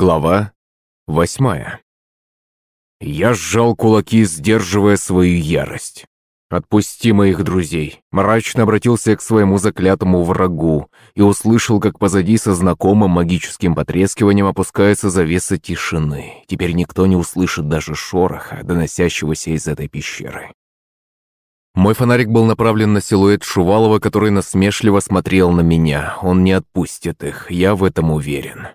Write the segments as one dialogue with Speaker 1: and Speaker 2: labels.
Speaker 1: Глава восьмая. Я сжал кулаки, сдерживая свою ярость. «Отпусти моих друзей!» Мрачно обратился к своему заклятому врагу и услышал, как позади со знакомым магическим потрескиванием опускается завеса тишины. Теперь никто не услышит даже шороха, доносящегося из этой пещеры. Мой фонарик был направлен на силуэт Шувалова, который насмешливо смотрел на меня. Он не отпустит их, я в этом уверен.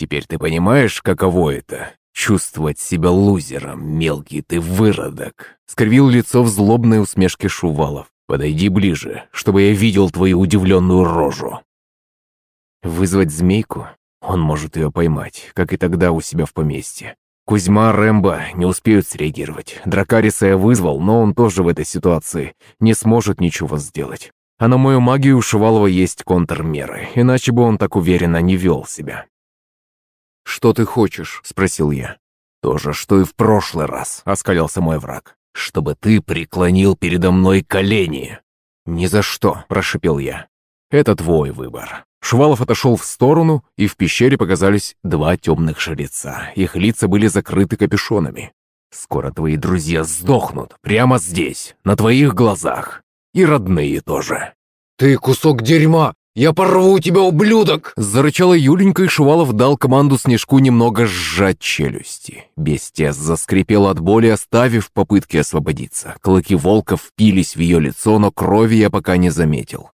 Speaker 1: Теперь ты понимаешь, каково это? Чувствовать себя лузером, мелкий ты выродок!» Скривил лицо в злобной усмешке Шувалов. «Подойди ближе, чтобы я видел твою удивленную рожу». Вызвать змейку? Он может ее поймать, как и тогда у себя в поместье. Кузьма, Рэмбо не успеют среагировать. Дракариса я вызвал, но он тоже в этой ситуации не сможет ничего сделать. А на мою магию у Шувалова есть контрмеры, иначе бы он так уверенно не вел себя. «Что ты хочешь?» – спросил я. «То же, что и в прошлый раз», – оскалился мой враг. «Чтобы ты преклонил передо мной колени». «Ни за что», – прошипел я. «Это твой выбор». Шувалов отошел в сторону, и в пещере показались два темных жреца. Их лица были закрыты капюшонами. «Скоро твои друзья сдохнут, прямо здесь, на твоих глазах. И родные тоже».
Speaker 2: «Ты кусок дерьма! «Я порву тебя, ублюдок!»
Speaker 1: Зарычала Юленька, и Шувалов дал команду Снежку немного сжать челюсти. Бестия заскрипела от боли, оставив попытки освободиться. Клыки волка впились в ее лицо, но крови я пока не заметил.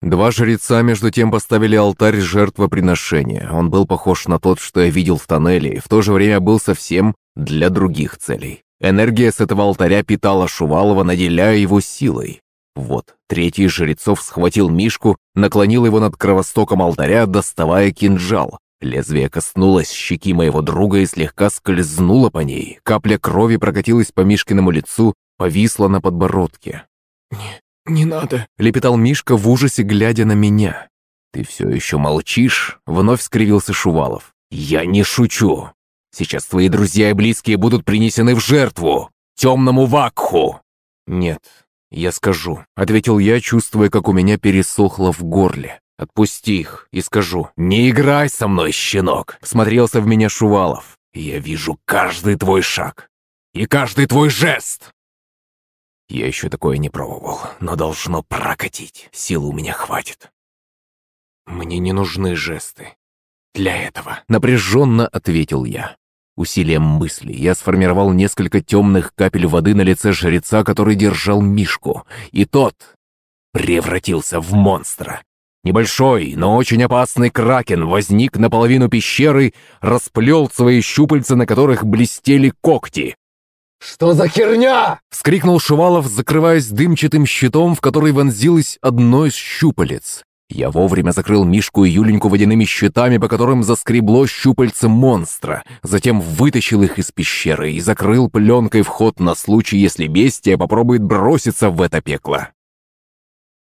Speaker 1: Два жреца между тем поставили алтарь жертвоприношения. Он был похож на тот, что я видел в тоннеле, и в то же время был совсем для других целей. Энергия с этого алтаря питала Шувалова, наделяя его силой. Вот, третий из жрецов схватил Мишку, наклонил его над кровостоком алтаря, доставая кинжал. Лезвие коснулось щеки моего друга и слегка скользнуло по ней. Капля крови прокатилась по Мишкиному лицу, повисла на подбородке.
Speaker 2: «Не, не надо», —
Speaker 1: лепетал Мишка в ужасе, глядя на меня. «Ты все еще молчишь?» — вновь скривился Шувалов. «Я не шучу. Сейчас твои друзья и близкие будут принесены в жертву. Темному Вакху!» «Нет, «Я скажу», — ответил я, чувствуя, как у меня пересохло в горле. «Отпусти их и скажу». «Не играй со мной, щенок!» — смотрелся в меня Шувалов. «Я вижу каждый твой шаг и каждый твой жест!» Я еще такое не пробовал, но должно прокатить. Силы у меня хватит. Мне не нужны жесты. Для этого напряженно ответил я. Усилием мысли я сформировал несколько темных капель воды на лице жреца, который держал Мишку, и тот превратился в монстра. Небольшой, но очень опасный кракен возник наполовину пещеры, расплел свои щупальца, на которых блестели когти.
Speaker 2: «Что за херня?»
Speaker 1: — вскрикнул Шувалов, закрываясь дымчатым щитом, в который вонзилось одно из щупалец. Я вовремя закрыл Мишку и Юленьку водяными щитами, по которым заскребло щупальце монстра, затем вытащил их из пещеры и закрыл пленкой вход на случай, если бестия попробует броситься в это пекло.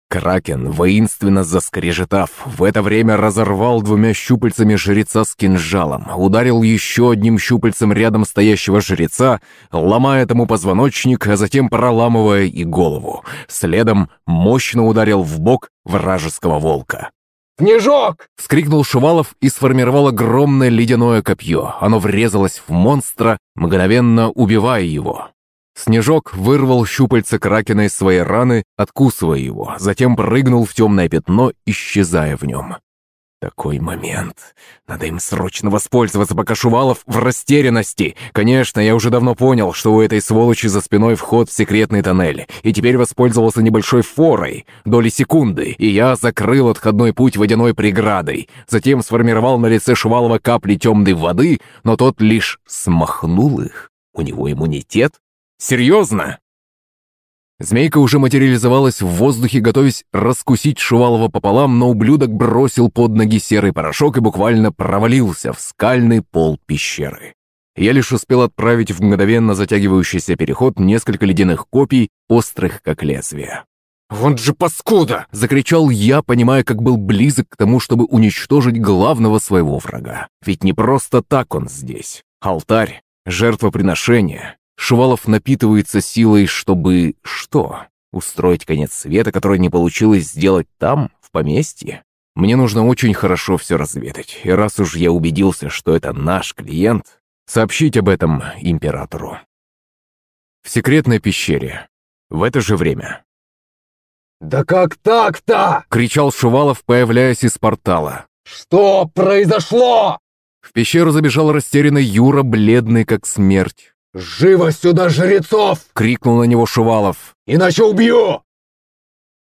Speaker 1: Кракен, воинственно заскрежетав, в это время разорвал двумя щупальцами жреца с кинжалом, ударил еще одним щупальцем рядом стоящего жреца, ломая тому позвоночник, а затем проламывая и голову. Следом мощно ударил в бок вражеского волка.
Speaker 2: «Снежок!»
Speaker 1: — вскрикнул Шувалов и сформировал огромное ледяное копье. Оно врезалось в монстра, мгновенно убивая его. Снежок вырвал щупальца Кракена из своей раны, откусывая его, затем прыгнул в темное пятно, исчезая в нем. Такой момент. Надо им срочно воспользоваться, пока Шувалов в растерянности. Конечно, я уже давно понял, что у этой сволочи за спиной вход в секретный тоннель, и теперь воспользовался небольшой форой, доли секунды, и я закрыл отходной путь водяной преградой. Затем сформировал на лице Шувалова капли темной воды, но тот лишь смахнул их. У него иммунитет? Серьезно?» Змейка уже материализовалась в воздухе, готовясь раскусить Шувалова пополам, но ублюдок бросил под ноги серый порошок и буквально провалился в скальный пол пещеры. Я лишь успел отправить в мгновенно затягивающийся переход несколько ледяных копий, острых как лезвие.
Speaker 2: «Вот же паскуда!»
Speaker 1: — закричал я, понимая, как был близок к тому, чтобы уничтожить главного своего врага. Ведь не просто так он здесь. Алтарь, жертвоприношение, Шувалов напитывается силой, чтобы... что? Устроить конец света, который не получилось сделать там, в поместье? Мне нужно очень хорошо все разведать, и раз уж я убедился, что это наш клиент, сообщить об этом императору. В секретной пещере. В это же время.
Speaker 2: «Да как так-то?»
Speaker 1: — кричал Шувалов, появляясь из портала.
Speaker 2: «Что произошло?»
Speaker 1: В пещеру забежал растерянный Юра, бледный как смерть.
Speaker 2: «Живо сюда, жрецов!»
Speaker 1: — крикнул на него Шувалов.
Speaker 2: «Иначе убью!»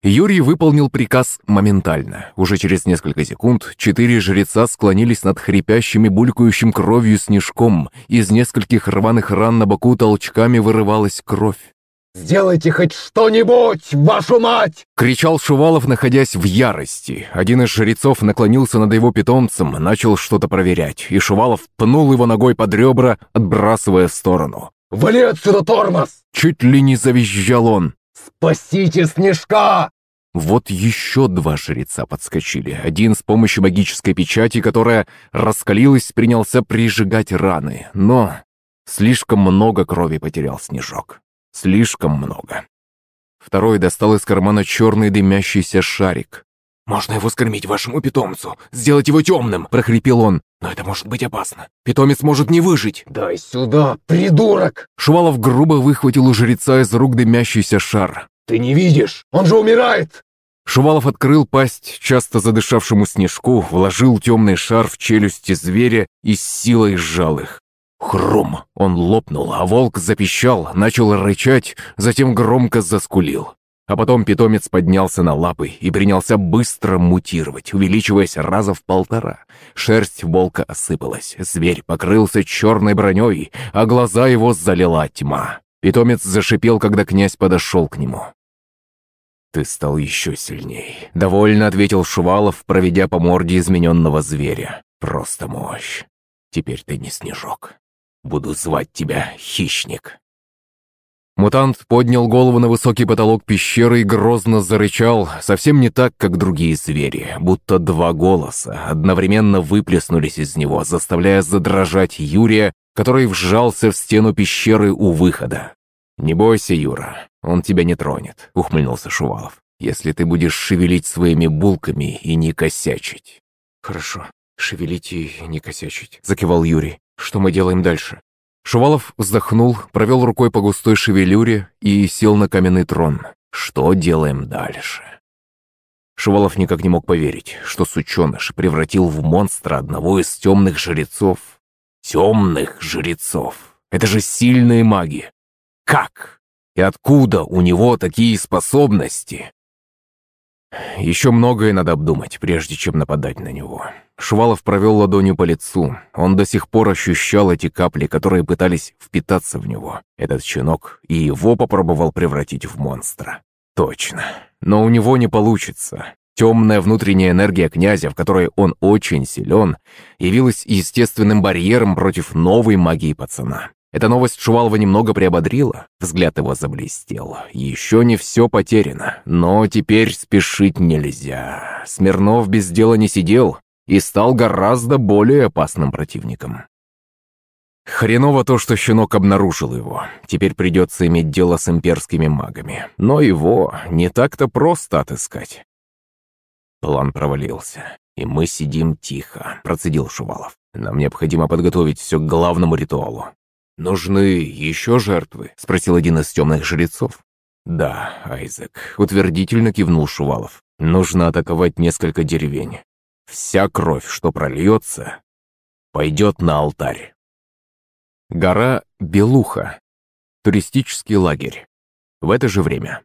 Speaker 1: Юрий выполнил приказ моментально. Уже через несколько секунд четыре жреца склонились над хрипящим и булькающим кровью снежком. Из нескольких рваных ран на боку толчками вырывалась кровь.
Speaker 2: «Сделайте хоть что-нибудь, вашу мать!»
Speaker 1: — кричал Шувалов, находясь в ярости. Один из жрецов наклонился над его питомцем, начал что-то проверять, и Шувалов пнул его ногой под ребра, отбрасывая в сторону.
Speaker 2: «Вали отсюда, тормоз!»
Speaker 1: Чуть ли не завизжал он.
Speaker 2: «Спасите Снежка!»
Speaker 1: Вот еще два жреца подскочили. Один с помощью магической печати, которая раскалилась, принялся прижигать раны. Но слишком много крови потерял Снежок. Слишком много. Второй достал из кармана черный дымящийся шарик.
Speaker 2: «Можно его скормить вашему питомцу, сделать его темным!» – прохрипел он. «Но это может быть опасно. Питомец может не выжить!» «Дай сюда, придурок!»
Speaker 1: Шувалов грубо выхватил у жреца из рук дымящийся шар.
Speaker 2: «Ты не видишь? Он же умирает!»
Speaker 1: Шувалов открыл пасть часто задышавшему снежку, вложил темный шар в челюсти зверя и с силой сжал их. Хрум! Он лопнул, а волк запищал, начал рычать, затем громко заскулил. А потом питомец поднялся на лапы и принялся быстро мутировать, увеличиваясь раза в полтора. Шерсть волка осыпалась, зверь покрылся черной броней, а глаза его залила тьма. Питомец зашипел, когда князь подошел к нему. «Ты стал еще сильней», — довольно ответил Шувалов, проведя по морде измененного зверя. «Просто мощь. Теперь ты не снежок. Буду звать тебя Хищник». Мутант поднял голову на высокий потолок пещеры и грозно зарычал, совсем не так, как другие звери, будто два голоса одновременно выплеснулись из него, заставляя задрожать Юрия, который вжался в стену пещеры у выхода. «Не бойся, Юра, он тебя не тронет», — ухмыльнулся Шувалов, «если ты будешь шевелить своими булками и не косячить». «Хорошо, шевелить и не косячить», — закивал Юрий. Что мы делаем дальше?» Шувалов вздохнул, провел рукой по густой шевелюре и сел на каменный трон. «Что делаем дальше?» Шувалов никак не мог поверить, что сученыш превратил в монстра одного из темных жрецов. Темных жрецов! Это же сильные маги! Как? И откуда у него такие способности? Еще многое надо обдумать, прежде чем нападать на него. Шувалов провел ладонью по лицу. Он до сих пор ощущал эти капли, которые пытались впитаться в него. Этот щенок и его попробовал превратить в монстра. Точно. Но у него не получится. Темная внутренняя энергия князя, в которой он очень силен, явилась естественным барьером против новой магии пацана. Эта новость Шувалова немного приободрила. Взгляд его заблестел. Еще не все потеряно, но теперь спешить нельзя. Смирнов без дела не сидел и стал гораздо более опасным противником. Хреново то, что щенок обнаружил его. Теперь придется иметь дело с имперскими магами. Но его не так-то просто отыскать. План провалился, и мы сидим тихо, процедил Шувалов. Нам необходимо подготовить все к главному ритуалу. «Нужны еще жертвы?» — спросил один из темных жрецов. «Да, Айзек», — утвердительно кивнул Шувалов. «Нужно атаковать несколько деревень. Вся кровь, что прольется, пойдет на алтарь». Гора Белуха. Туристический лагерь. В это же время.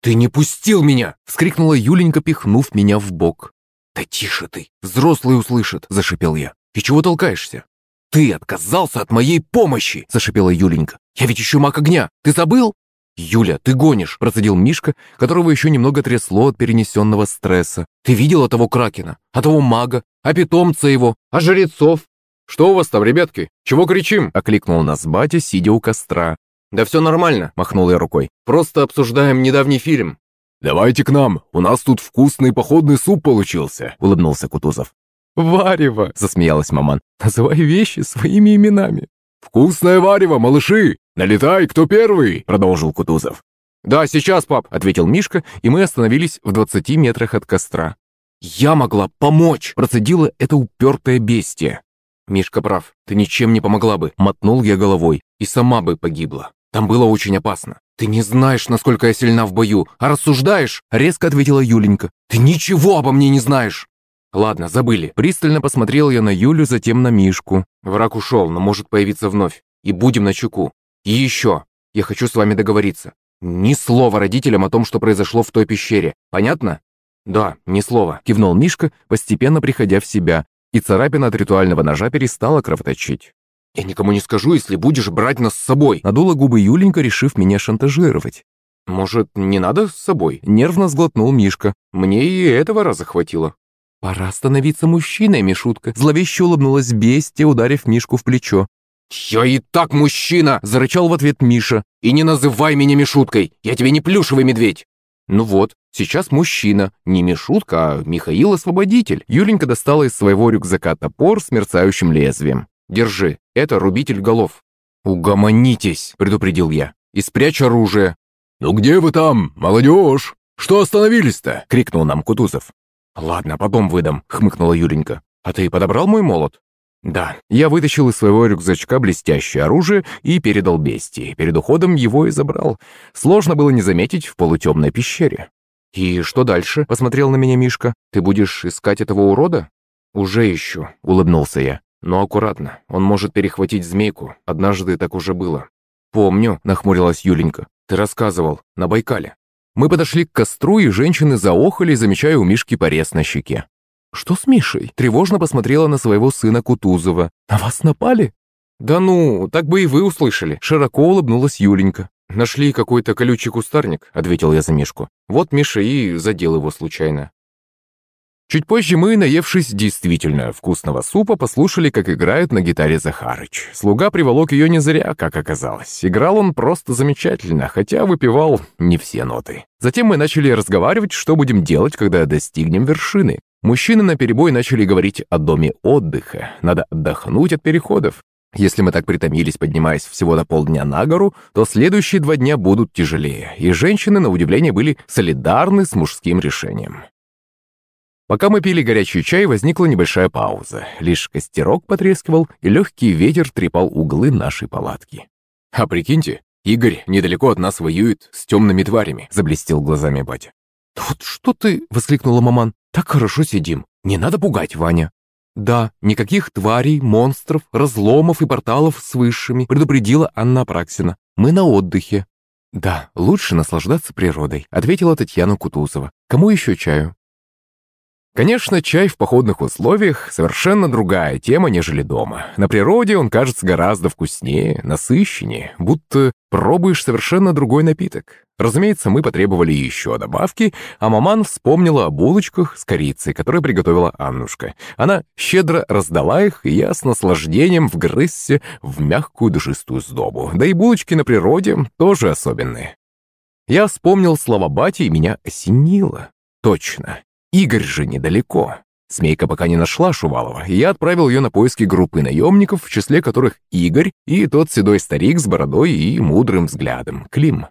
Speaker 1: «Ты не пустил меня!» — вскрикнула Юленька, пихнув меня в бок. «Да тише ты! Взрослый услышит!» — зашипел я. «И чего толкаешься?» «Ты отказался от моей помощи!» – зашипела Юленька. «Я ведь еще маг огня! Ты забыл?» «Юля, ты гонишь!» – процедил Мишка, которого еще немного трясло от перенесенного стресса. «Ты видела того кракена? А того мага? А питомца его? А жрецов?» «Что у вас там, ребятки? Чего кричим?» – окликнул нас батя, сидя у костра. «Да все нормально», – махнул я рукой. «Просто обсуждаем недавний фильм». «Давайте к нам, у нас тут вкусный походный суп получился», – улыбнулся Кутузов.
Speaker 2: «Варево!» – засмеялась маман. «Называй вещи своими именами».
Speaker 3: «Вкусное варево, малыши! Налетай, кто первый!» – продолжил Кутузов.
Speaker 1: «Да, сейчас, пап!» – ответил Мишка, и мы остановились в двадцати метрах от костра. Я могла помочь!» Процедила это упертое бестие. «Мишка прав, ты ничем не помогла бы», — мотнул я головой, «и сама бы погибла. Там было очень опасно. Ты не знаешь, насколько я сильна в бою, а рассуждаешь?» — резко ответила Юленька. «Ты ничего обо мне не знаешь!» «Ладно, забыли». Пристально посмотрел я на Юлю, затем на Мишку. «Враг ушел, но может появиться вновь. И будем на чеку. И еще, я хочу с вами договориться. Ни слова родителям о том, что произошло в той пещере. Понятно?» «Да, ни слова», — кивнул Мишка, постепенно приходя в себя, и царапина от ритуального ножа перестала кровоточить. «Я никому не скажу, если будешь брать нас с собой», — надула губы Юленька, решив меня шантажировать. «Может, не надо с собой?» — нервно сглотнул Мишка. «Мне и этого раза хватило». «Пора становиться мужчиной, Мишутка», — зловеще улыбнулась бестия, ударив Мишку в плечо.
Speaker 2: «Я и так мужчина!» – зарычал в ответ Миша. «И не называй меня Мишуткой! Я тебе не плюшевый медведь!»
Speaker 1: Ну вот, сейчас мужчина, не Мишутка, а Михаил Освободитель. Юленька достала из своего рюкзака топор с мерцающим лезвием. Держи, это рубитель голов. «Угомонитесь», — предупредил я, — «и спрячь оружие».
Speaker 3: «Ну где вы там, молодежь? Что остановились-то?» — крикнул нам Кутузов.
Speaker 1: «Ладно, потом выдам», — хмыкнула Юленька. «А ты подобрал мой молот?» «Да». Я вытащил из своего рюкзачка блестящее оружие и передал бестии. Перед уходом его и забрал. Сложно было не заметить в полутемной пещере. «И что дальше?» — посмотрел на меня Мишка. «Ты будешь искать этого урода?» «Уже ищу», — улыбнулся я. «Но аккуратно, он может перехватить змейку. Однажды так уже было». «Помню», — нахмурилась Юленька. «Ты рассказывал, на Байкале». Мы подошли к костру, и женщины заохали, замечая у Мишки порез на щеке. «Что с Мишей?» Тревожно посмотрела на своего сына Кутузова. «На вас напали?» «Да ну, так бы и вы услышали», широко улыбнулась Юленька. «Нашли какой-то колючий кустарник», — ответил я за Мишку. «Вот Миша и задел его случайно». Чуть позже мы, наевшись действительно вкусного супа, послушали, как играет на гитаре Захарыч. Слуга приволок ее не зря, как оказалось. Играл он просто замечательно, хотя выпивал не все ноты. Затем мы начали разговаривать, что будем делать, когда достигнем вершины. Мужчины наперебой начали говорить о доме отдыха. Надо отдохнуть от переходов. Если мы так притомились, поднимаясь всего на полдня на гору, то следующие два дня будут тяжелее, и женщины, на удивление, были солидарны с мужским решением. Пока мы пили горячий чай, возникла небольшая пауза. Лишь костерок потрескивал, и легкий ветер трепал углы нашей палатки. «А прикиньте, Игорь недалеко от нас воюет с темными тварями», — заблестел глазами батя. «Вот что ты!» — воскликнула маман. «Так хорошо сидим. Не надо пугать, Ваня». «Да, никаких тварей, монстров, разломов и порталов с высшими», предупредила Анна Апраксина. «Мы на отдыхе». «Да, лучше наслаждаться природой», ответила Татьяна Кутузова. «Кому еще чаю?» Конечно, чай в походных условиях совершенно другая тема, нежели дома. На природе он кажется гораздо вкуснее, насыщеннее, будто пробуешь совершенно другой напиток. Разумеется, мы потребовали еще добавки, а маман вспомнила о булочках с корицей, которые приготовила Аннушка. Она щедро раздала их, и я с наслаждением вгрызся в мягкую душистую сдобу. Да и булочки на природе тоже особенные. Я вспомнил слова бати, и меня осенило. Точно, Игорь же недалеко. Смейка пока не нашла Шувалова, и я отправил ее на поиски группы наемников, в числе которых Игорь и тот седой старик с бородой и мудрым взглядом, Клим.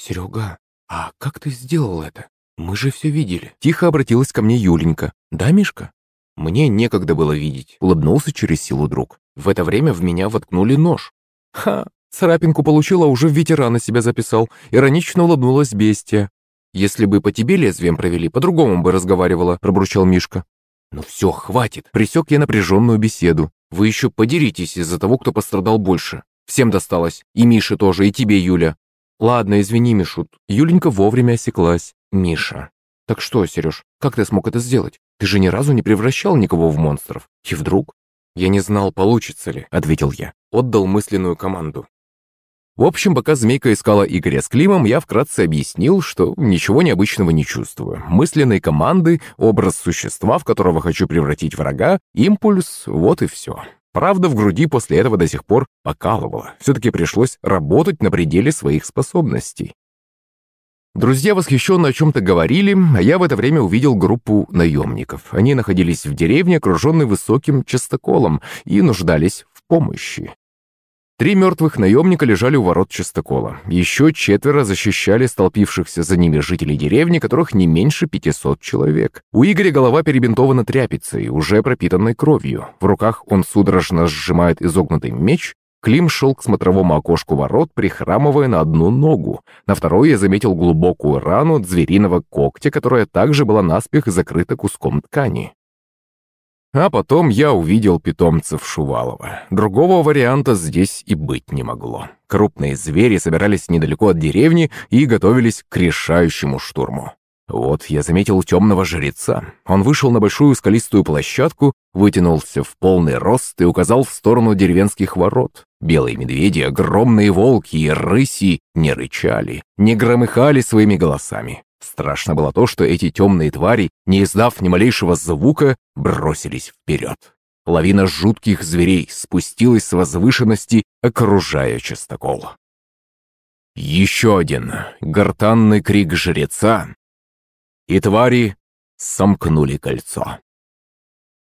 Speaker 1: «Серега, а как ты сделал это? Мы же все видели». Тихо обратилась ко мне Юленька. «Да, Мишка?» «Мне некогда было видеть», — улыбнулся через силу друг. «В это время в меня воткнули нож». «Ха, царапинку получила, уже в ветерана себя записал», — иронично улыбнулась бестия. «Если бы по тебе лезвием провели, по-другому бы разговаривала», – пробурчал Мишка. «Ну все, хватит!» – присек я напряженную беседу. «Вы еще подеритесь из-за того, кто пострадал больше. Всем досталось. И Мише тоже, и тебе, Юля». «Ладно, извини, Мишут». Юленька вовремя осеклась. «Миша». «Так что, Сереж, как ты смог это сделать? Ты же ни разу не превращал никого в монстров. И вдруг...» «Я не знал, получится ли», — ответил я. Отдал мысленную команду. В общем, пока Змейка искала Игоря с Климом, я вкратце объяснил, что ничего необычного не чувствую. Мысленные команды, образ существа, в которого хочу превратить врага, импульс, вот и все. Правда, в груди после этого до сих пор покалывало. Все-таки пришлось работать на пределе своих способностей. Друзья восхищенно о чем-то говорили, а я в это время увидел группу наемников. Они находились в деревне, окруженной высоким частоколом, и нуждались в помощи. Три мертвых наемника лежали у ворот чистокола. Еще четверо защищали столпившихся за ними жителей деревни, которых не меньше 500 человек. У Игоря голова перебинтована тряпицей, уже пропитанной кровью. В руках он судорожно сжимает изогнутый меч. Клим шел к смотровому окошку ворот, прихрамывая на одну ногу. На второй я заметил глубокую рану от звериного когтя, которая также была наспех закрыта куском ткани. А потом я увидел питомцев Шувалова. Другого варианта здесь и быть не могло. Крупные звери собирались недалеко от деревни и готовились к решающему штурму. Вот я заметил темного жреца. Он вышел на большую скалистую площадку, вытянулся в полный рост и указал в сторону деревенских ворот. Белые медведи, огромные волки и рыси не рычали, не громыхали своими голосами. Страшно было то, что эти темные твари, не издав ни малейшего звука, бросились вперед. Лавина жутких зверей спустилась с возвышенности, окружая частокол. Еще один гортанный крик жреца, и твари сомкнули кольцо.